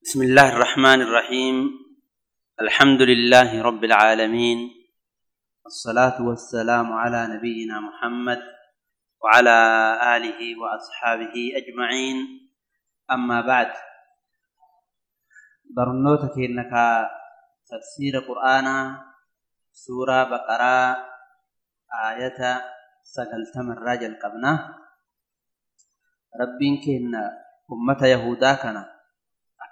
بسم الله الرحمن الرحيم. الحمد لله رب العالمين. الصلاة والسلام على نبينا محمد وعلى آله وأصحابه أجمعين. أما بعد. برنوتك إنك تفسير قرآن سورة بقرة آية سقلتم الراجل قبنا ربين كإن أمة يهودا كان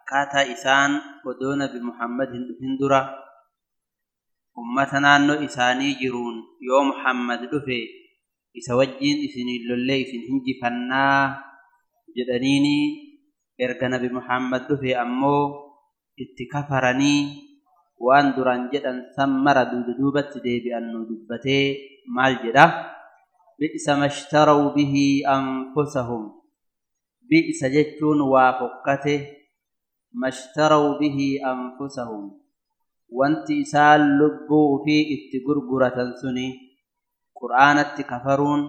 akkaataa isaan odoo nabi muhammad hin dura ummata naannoo isaanii jiruun yoo muhammad dhufe isa wajjiin isiniin lollee isin hinjifannaa jedhaniini. Erga nabi muhammad dhufe ammoo itti kafaranii waan duraan jedhan san mara duubatti deebi'an nu dubbatee maal jedha? Bi'sa mashtarau bihi anfusahum. Bi'sa jechuun waa fokkate ما اشتروا به أنفسهم. وانت إسال لبوا في اتقرقرة سني قرآن اتكفرون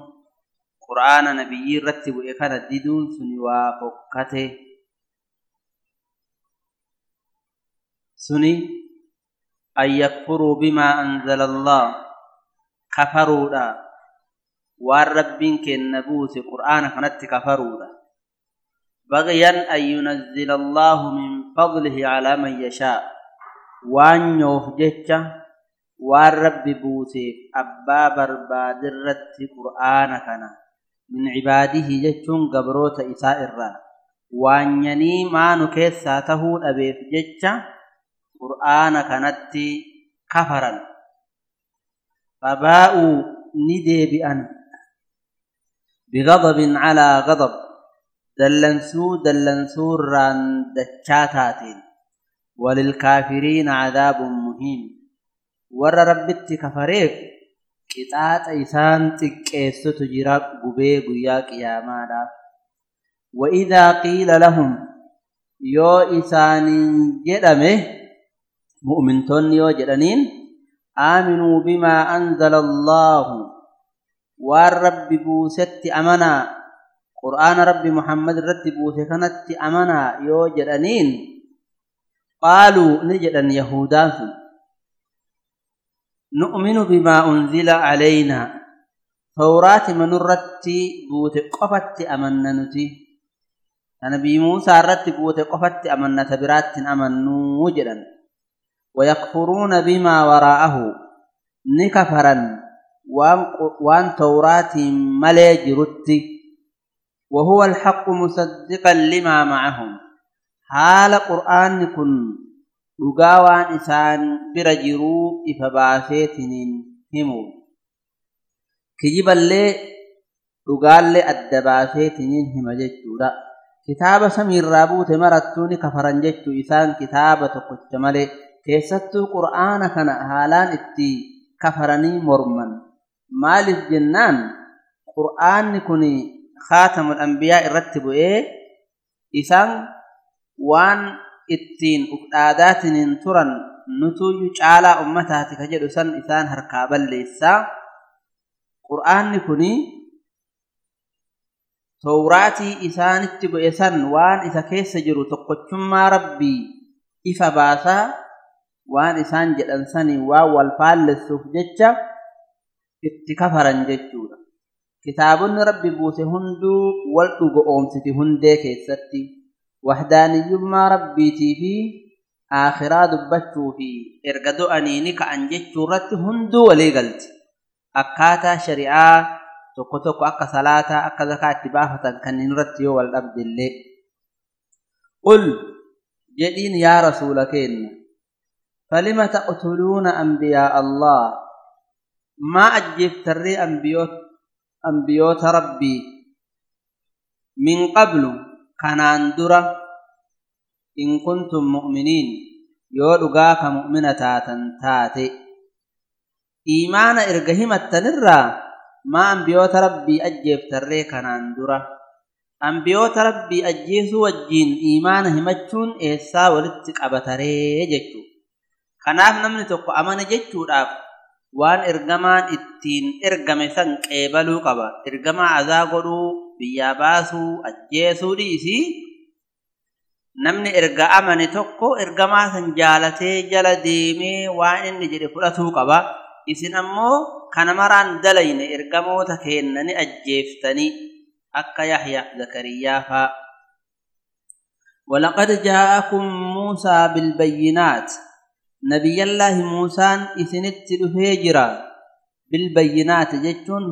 قرآن نبي رتب إخان الددون سني وفكته. سني أن يكفروا بما أنزل الله. كفروا لا والرب كالنبوس قرآن كانت كفروا لا بغيا أن ينزل الله من فضله على من يشاء. وأن يوفجتش وأن رب بوسيف أبا برباد الرت قرآن كان. من عباده جتشون قبروت إساء الرا وأن يني ما نكيساته أبيف جتش قرآن كانت كفرا فباءوا ندي بأن. بغضب على غضب. دلنسو دلنسو ران دچاتاتين. وللكافرين عذاب مهين. ور ربت كفريف قطاط إسان تكيسو تجرا قبي قيا قيامادا. وإذا قيل لهم يو إسان جدمه مؤمنتون يو جدنين آمنوا بما أنزل الله. والرب بوست أمنا قرآن رب محمد رتب وثكنت أمنا يو جدنين قالوا نجدا يهودان نؤمن بما أنزل علينا. توراة من رتي بوت قفت أمنا نتي. نبي موسى رتب بوت قفت أمنا تبرات أمنوا جدا ويكفرون بما وراءه. نكفرا وان, وان توراة ملي جرتي وهو الحق مصدقا لما معهم حال قرآن كن دغاوان إسان برجرو إفباسيتنين همو كجب اللي دغال أدباسيتنين هم جتورا كتاب سمير رابوت مرتوني كفرن جتو إسان كتابة قتمالي كيستو قرآن كان حالان اتي كفرني مرمن مالف جنان قرآن كني خاتم الأنبياء يرتب إيه؟ إسان وان إتين اقدادات ننترن نتوج قالا أمتها تجد سن إسان هركابل ليس قرآن كني توراتي إسان تب اسان وان اذا كيسجر تقچم ربي. اف باسا وان إسان جدن سن وا والفال السفجج اتكفرن ججو كتابن ربي بوته هندو والدو اومتي هندي كيتتي وحدان يما ربي تي آخرا دبتو في. إرقادو أنينيك أنججو رات هندو ولي قلت أكاتا شريعا تقوتوكو أكا ثلاثا أكا ذكا اتباهة كنين راتيو والأبد اللي. قل جئين يا رسولكين فلما تقتلون أنبياء الله؟ ما أجيب تري أنبيوت rabbii min qablu kanaan dura in kuntum mu'miniin yoo dhugaa ka mu'mina taatan taate iimaana erga himattanirraa maa ambiyoota rabbii ajjeeftarree kanaan dura ambiyoota rabbii ajjeesuu wajjiin iimaana himachuun eessaa walitti qabataree jechuu kanaaf namni tokko amana jechuudhaaf waan ergamaan ittiin ergame san qeebaluu qaba ergamaa azaa godhuu biyyaa baasuu ajjeesuu dhiisii namni erga amane tokko ergamaa san jaalatee jala deemee waan inni jedhe fudhatuu qaba isin ammoo kana maraan dalayne ergamoota keennani ajjeeftanii akka yahya zakariyaa faa ولقد جاءكم موسى بالبينات نبي الله موسى إثنت الهجرة بالبينات جتون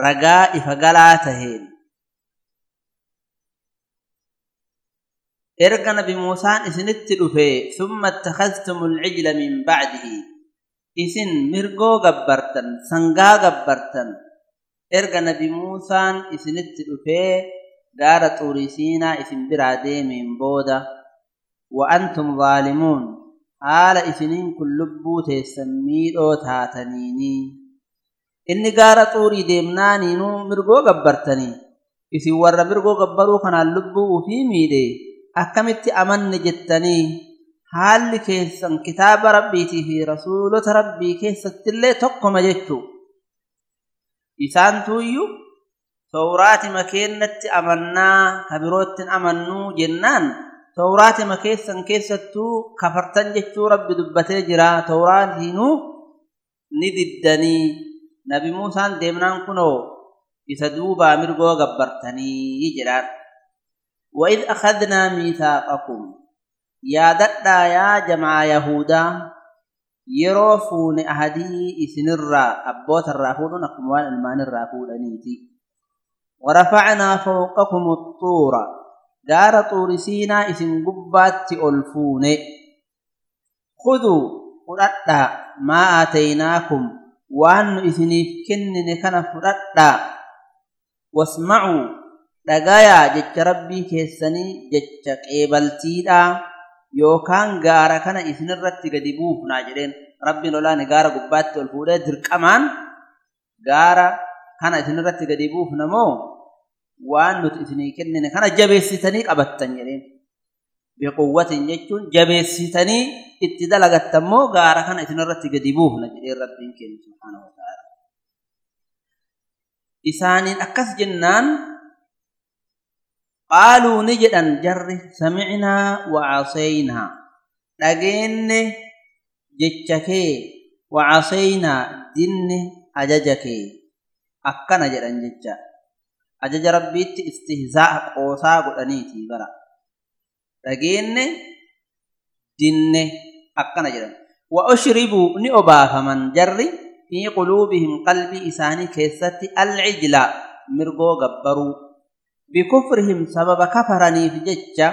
رقاء فقلاتهين ارقى نبي موسى إثنت ثم اتخذتم العجل من بعده. إثن مرقو قبرتن سنقا قبرتن. ارقى نبي موسى إثنت دار طوري سينا إثن برا من بودة وأنتم ظالمون. Haala isiniin kun lubbuu teessan miidhoo taataniinii inni gaara xuurii deemnaaniinuu mirgoo gabbartanii isin warra mirgoo gabbaruu kanaan lubbuu ufii miidhe akkamitti amanne jettanii haalli keessan kitaaba rabbiitii fi rasuulota rabbii keessattillee tokkoma jechuu. Isaantuuyyuu tawraatima keennatti amannaa ka amannuu jennaan tawraatima keessan keessattuu kafartan jechuu rabbi dubbatee jira tawraatiinuu ni diddanii nabi muusaan deemnaan kunoo isa duubaa mirgoo gabbartanii jedhaan وإذ أخذنا ميثاقكم يا ددا يا جماعة يهودا يروفون أهدي إسنرا أبوت الرافون أقموان المان الرافون نيتي ورفعنا فوقكم الطور gaara xuurisiinaa isin gubbaatti ol fuune. Kuduu fudhadhaa maa aataynaakum? Waan nu isiniif kennine kana fudhadhaa wasmacuu dhagayaa jecha rabbii keessanii jecha qeebaltiidhaa yookaan gaara kana isinirratti gadi buufnaa jedheen. Rabbiin olaane gaara gubbaatti ol fuudhee dirqamaan? Gaara kana isinirratti gadi buufna moo? Qabattan jedheen biquwwatin jechuun jabeessitanii itti dalagattan moo gaara kana isinirratti gadi buufna jedheen rabbiin keenya subhaanahu wa ta'ala isaaniin akkas jennaan قالوا نجدا جر سمعنا وعصينا kee wacasaynaa dinne ajaja kee akkana jedhan jecha ajaja rabbiitti istihzaa'a qoosaa godhaniitii bara dhageenye dinne akkana jedhan wa ushribuu ni obaafaman jarri fi quluubihim qalbii isaanii keessatti alcijla mirgoo gabbaruu bikufrihim sababa kafaraniif jecha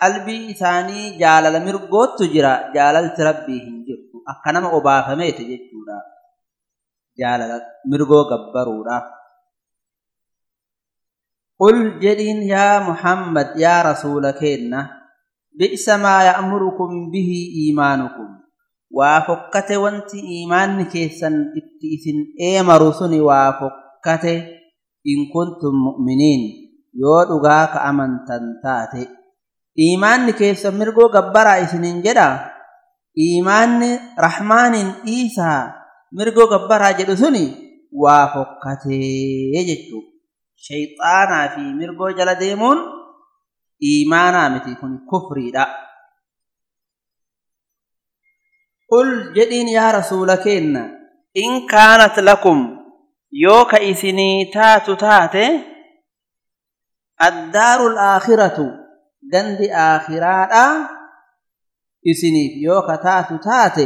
qalbii isaanii jaalala mirgoottu jira jaalalti rabbii hin jirtu akka nama obaafameeti jechuudha jaalala mirgoo gabbaruudhaaf qul jedhiin yaa muhammad yaa rasuula keenna bi'sa maa ya'murukum bihi iimaanukum waa fokkate wanti iimaanni keessan itti isin eemaru suni waa fokkate in kuntum mu'miniin yoo dhugaa ka amantan taate iimaanni keessan mirgoo gabbaraa isinin jedha iimaanni شيطانا في مرغو جلديمون ايمانا متي كن كفريدا قل جدين يا رسولك ان ان كانت لكم يو إسني تات تات الدار الاخره غندي آخرة إسني يو كتات تات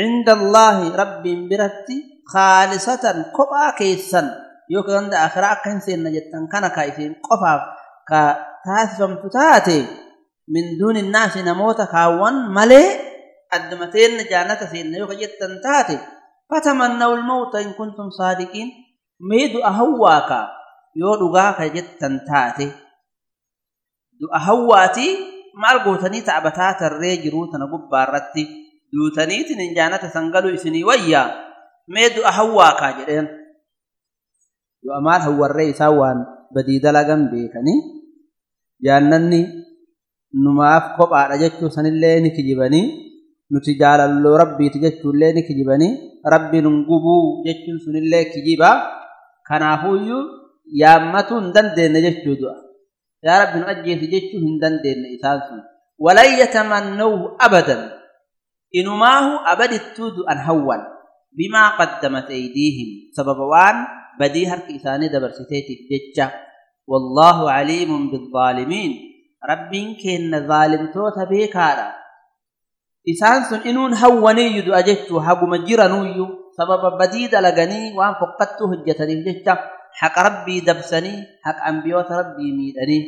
عند الله رب برتي خالصة كبا كيسن yoo ka ganda aakhiraa akka hin seenna jettan kana ka isin qofaaf ka taasifamtu taate min duuni innaasi namoota kaawwan malee addumateenna jaannata seenna yoo ka jettan taate fatamannaw lmawta in kuntum saadiqiin mee du'a hawwaaka yoo dhugaa ka jettan taate du'a hawwaatii maal gootanii ta'abataa tarree jiruu tana gubbaa irratti duutaniitiin hin jaannata sangaluu isinii wayyaa mee du'a hawwaakaa jedheen yoo maal warree isaa waan badii dalagan beekanii jaannanni numaaf kophaadha jechuu sanillee ni kijibanii. Nuti jaalalloo rabbiiti jechuullee ni kijibanii. Rabbiin gubuu jechuun sunillee kijibaa kanaafuyyuu yaammatuu hin dandeenye jechuu du'a. Yaa rabbi nu ajjeesi jechuun hin dandeenye isaan sun. Walan yatamannawhu abadan. Inumaahu abadittuu du'an hawwan. Bimaa qaddamat eydiihim sababa waan وان بديهر كإساني دبر ستيتي جيتشا والله عليم بالظالمين. رب كن ظالم توت بيكارا. إسانسون إنون هوني يدو أجيتشو حقو مجرنويو سبب بديد لغني وان فقدتو هجتني جيتشا حق ربي دبسني. حق أنبيوت ربي ميدني.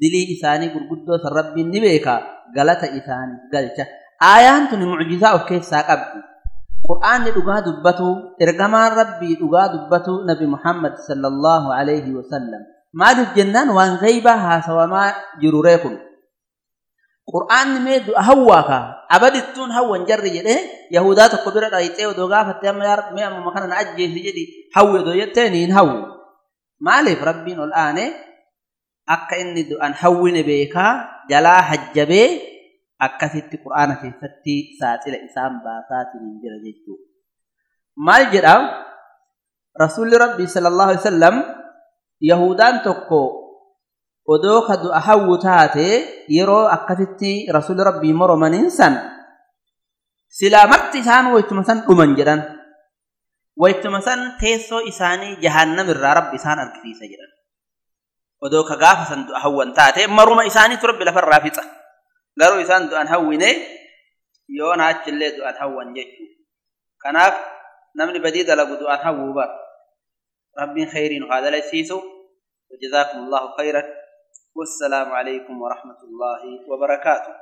دلي إساني قرقدو ربي نبيكا. غلط إساني. قلتا آيان تني معجزة وكيسا قبل قرآن دغا دبتو إرغمان ربي دغا دبتو نبي محمد صلى الله عليه وسلم. ما الجنان وان غيبا هاسوا ما جروريكم. قرآن ميد هواكا أبدتون هوا جري جده. يهودات كبيرة رايته ودغا فتيام يار مي أم مكان أجي جدي هو دو يتنين هو مالف ربي الآن akka inni du'an hawwine beekaa jalaa hajjabee akkasitti qur'aana keessatti saaxila isaan baasaatiin jira jechuudha. Maal jedha rasuulli rabbii sallallahu alaihi wasallam yahudaan tokko odoo ka du'a hawwu taate yeroo akkasitti rasuulli rabbii moromaniin san silaa marti isaan waytuma san dhuman jedhan waytuma san teessoo isaanii jahannamirraa rabbi isaan argisiisa jedhan. odoo ka gaafa san du'a hawwan taate maruma isaaniitu rabbi lafarraa fixa garuu isaan du'an hawwine yoo naachillee du'an hawwan jechuu kanaaf namni badii dalagu du'an hawwuu bar rabbiin khayriin haa dalaysiisu وجزاكم الله خيرا والسلام عليكم ورحمة الله وبركاته